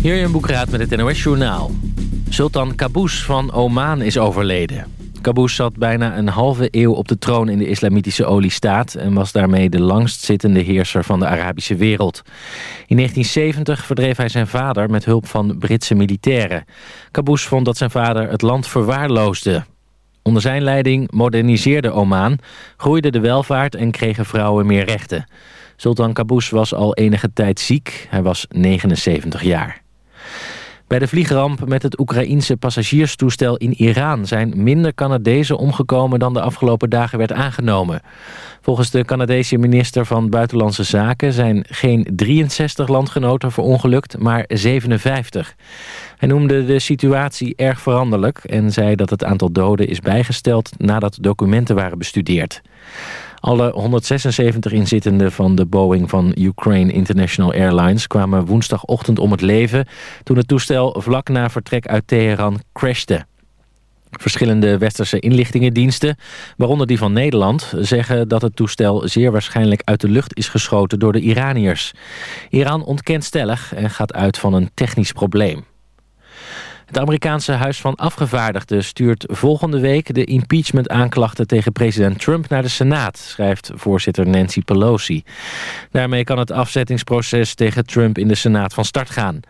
Hier een boekraad met het NOS Journaal. Sultan Qaboos van Oman is overleden. Qaboos zat bijna een halve eeuw op de troon in de islamitische oliestaat... en was daarmee de langstzittende heerser van de Arabische wereld. In 1970 verdreef hij zijn vader met hulp van Britse militairen. Qaboos vond dat zijn vader het land verwaarloosde. Onder zijn leiding moderniseerde Oman, groeide de welvaart en kregen vrouwen meer rechten. Sultan Qaboos was al enige tijd ziek, hij was 79 jaar. Bij de vliegramp met het Oekraïense passagierstoestel in Iran... zijn minder Canadezen omgekomen dan de afgelopen dagen werd aangenomen. Volgens de Canadese minister van Buitenlandse Zaken... zijn geen 63 landgenoten verongelukt, maar 57. Hij noemde de situatie erg veranderlijk... en zei dat het aantal doden is bijgesteld nadat documenten waren bestudeerd. Alle 176 inzittenden van de Boeing van Ukraine International Airlines kwamen woensdagochtend om het leven toen het toestel vlak na vertrek uit Teheran crashte. Verschillende westerse inlichtingendiensten, waaronder die van Nederland, zeggen dat het toestel zeer waarschijnlijk uit de lucht is geschoten door de Iraniërs. Iran ontkent stellig en gaat uit van een technisch probleem. Het Amerikaanse Huis van Afgevaardigden stuurt volgende week de impeachment-aanklachten tegen president Trump naar de Senaat, schrijft voorzitter Nancy Pelosi. Daarmee kan het afzettingsproces tegen Trump in de Senaat van start gaan.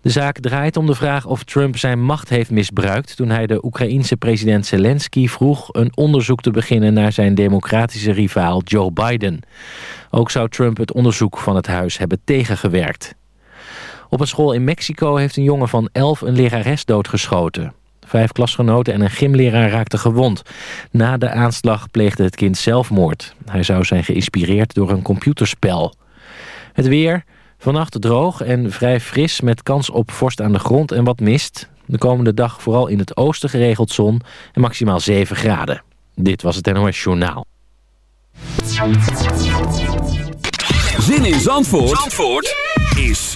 De zaak draait om de vraag of Trump zijn macht heeft misbruikt... toen hij de Oekraïense president Zelensky vroeg een onderzoek te beginnen... naar zijn democratische rivaal Joe Biden. Ook zou Trump het onderzoek van het huis hebben tegengewerkt. Op een school in Mexico heeft een jongen van 11 een lerares doodgeschoten. Vijf klasgenoten en een gymleraar raakten gewond. Na de aanslag pleegde het kind zelfmoord. Hij zou zijn geïnspireerd door een computerspel. Het weer, vannacht droog en vrij fris met kans op vorst aan de grond en wat mist. De komende dag vooral in het oosten geregeld zon en maximaal 7 graden. Dit was het NOS Journaal. Zin in Zandvoort, Zandvoort? is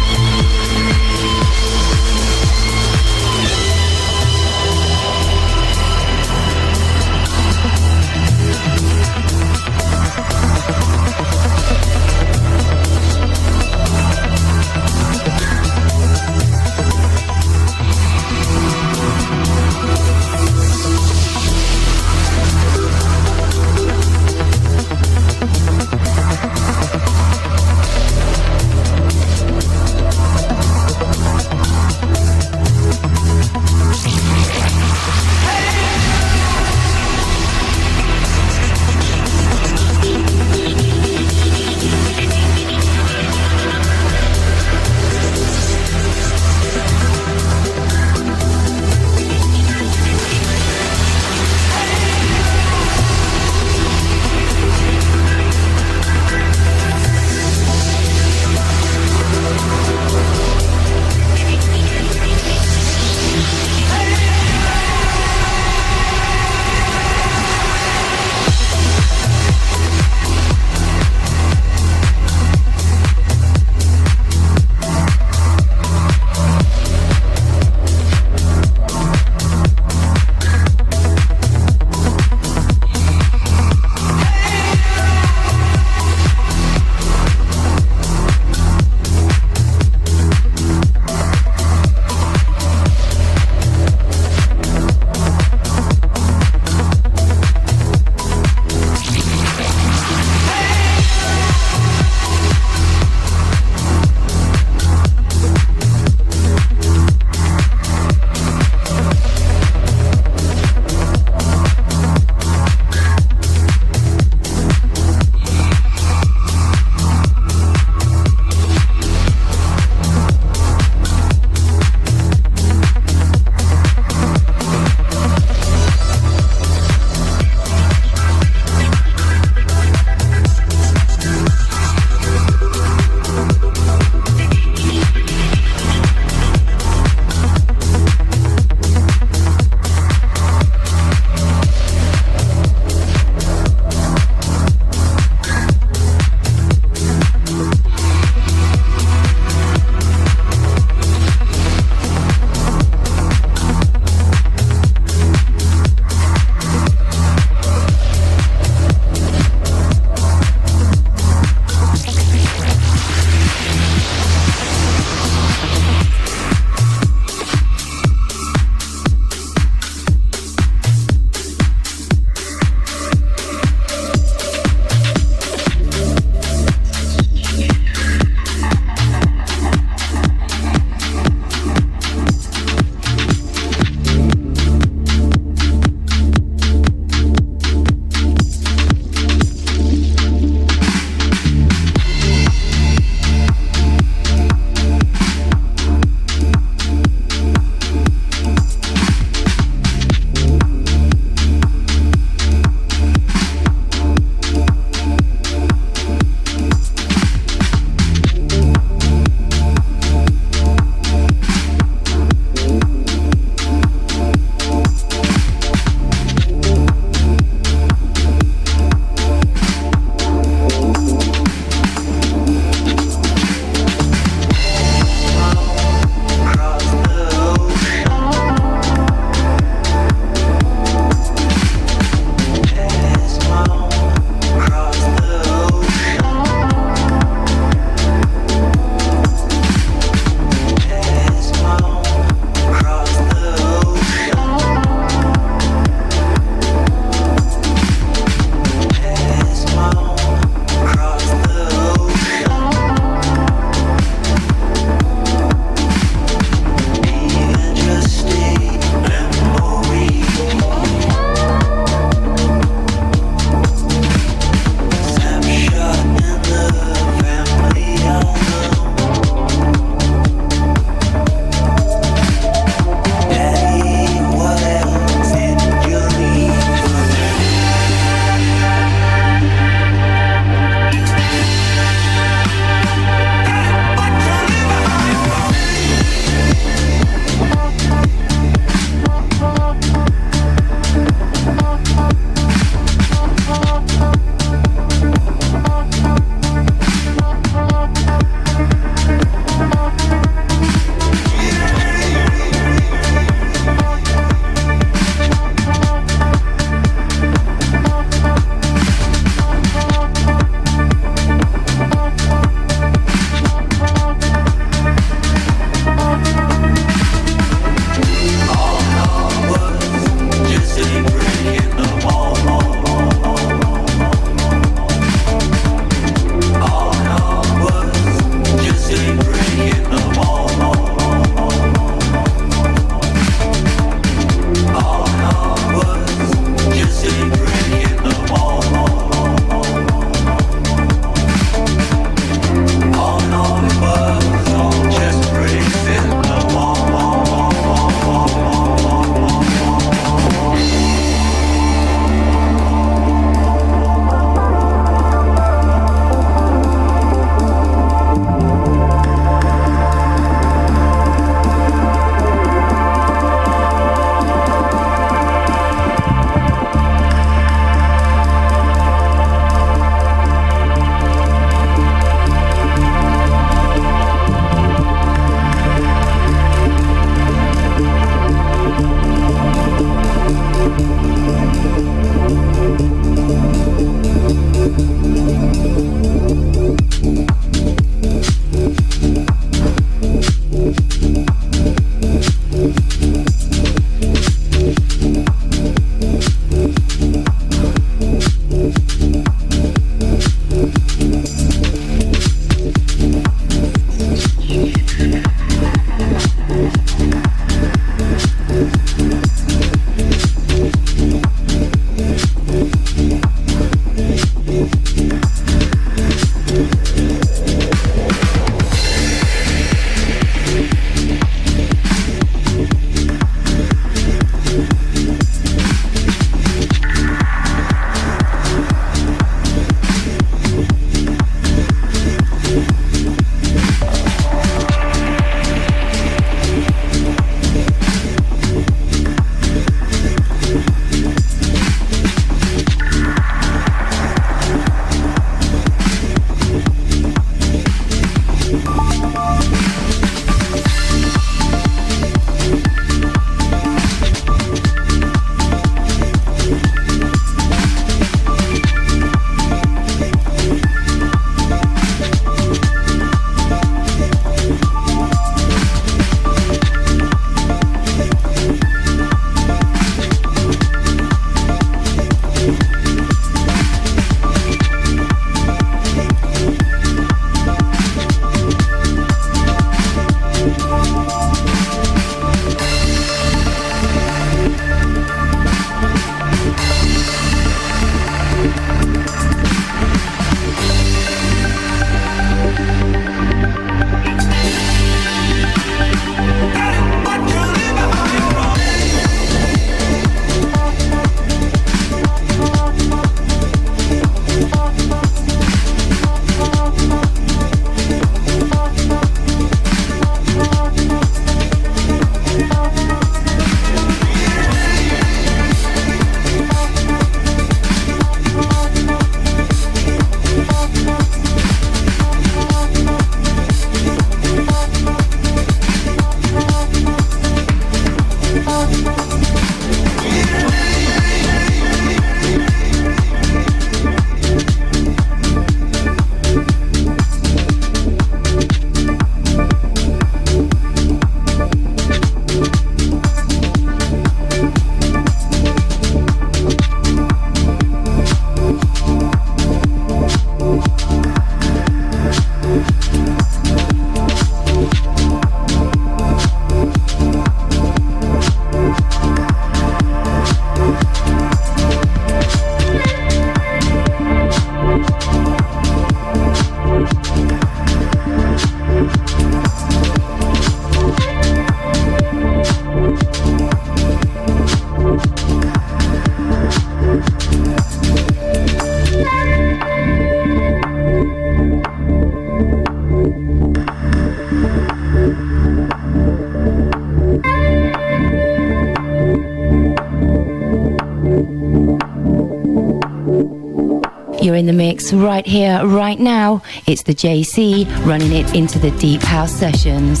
In the mix right here, right now. It's the JC running it into the Deep House Sessions.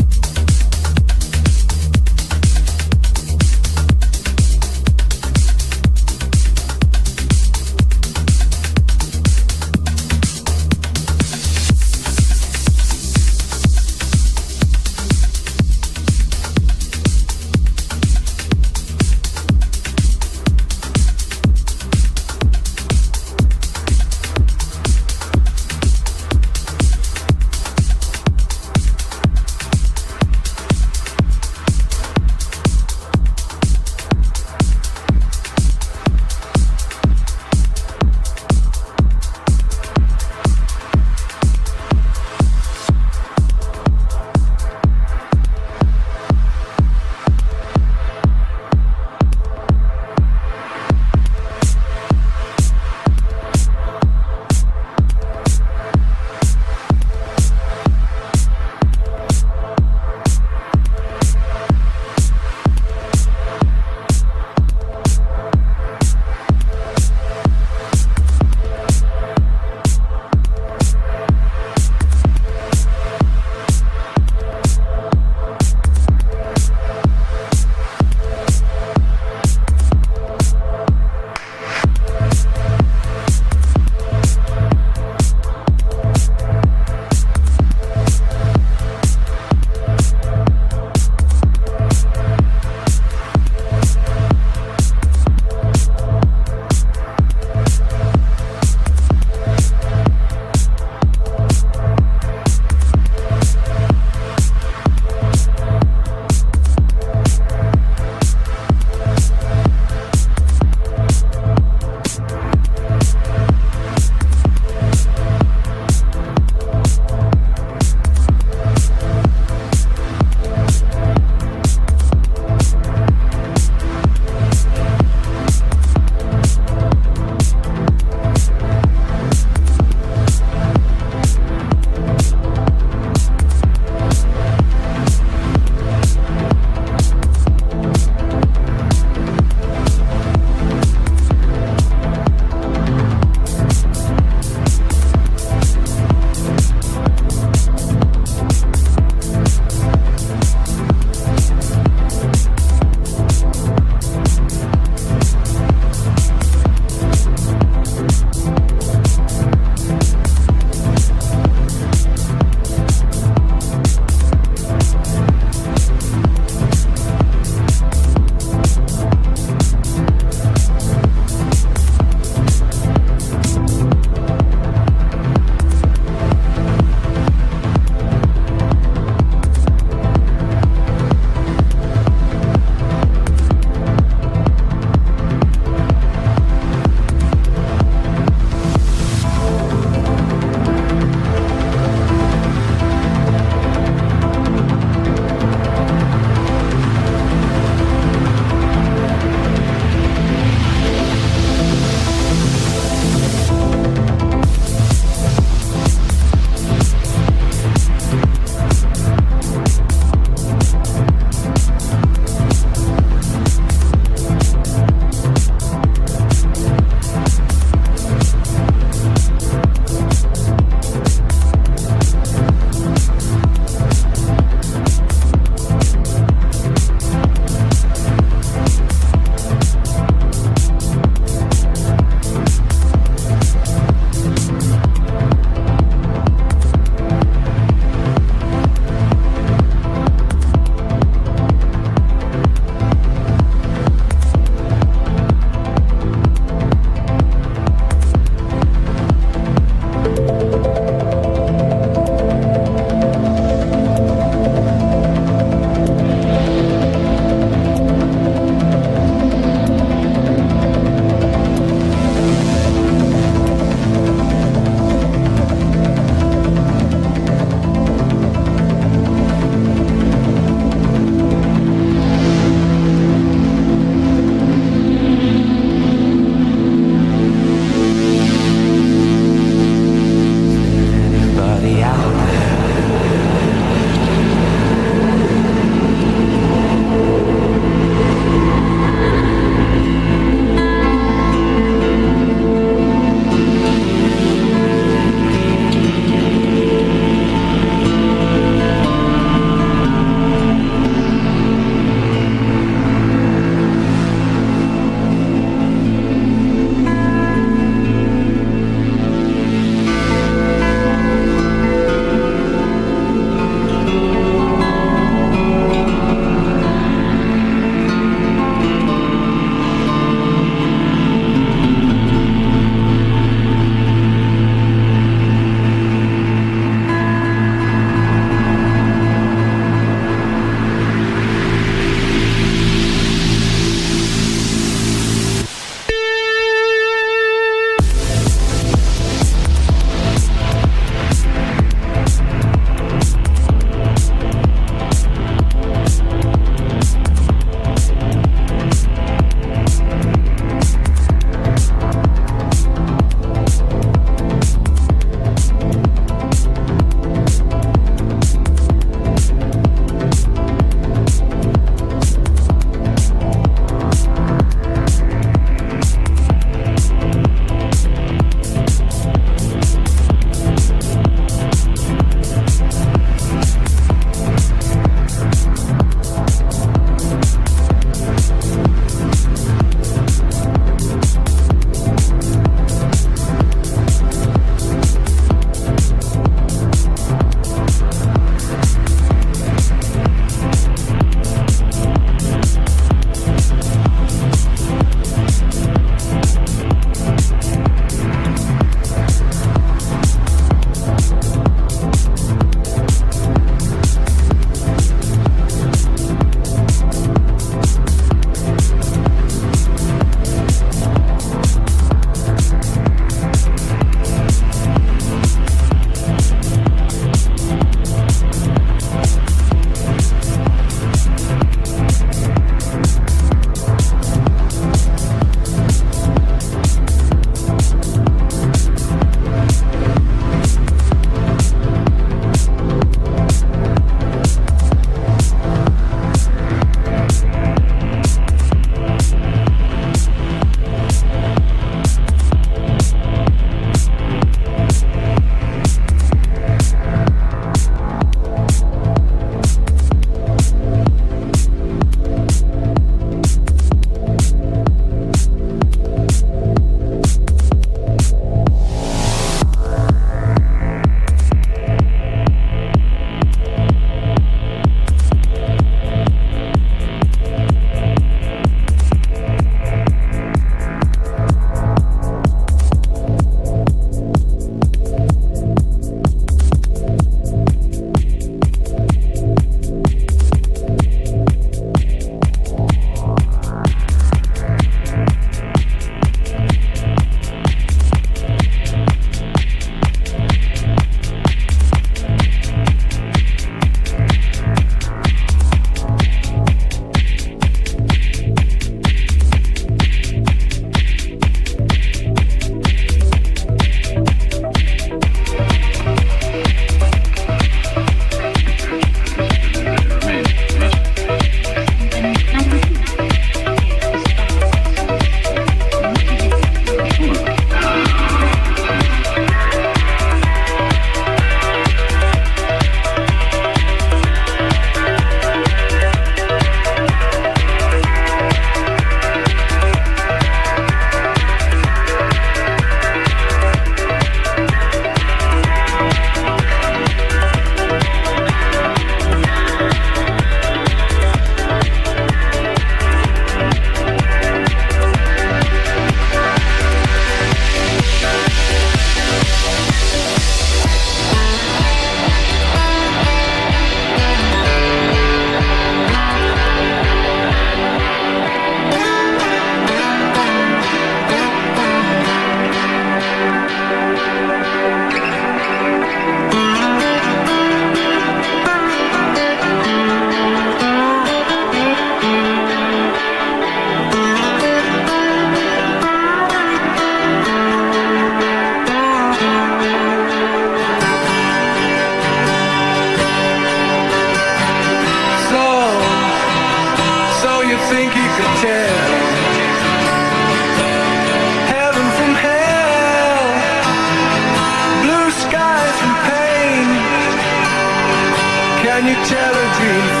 streets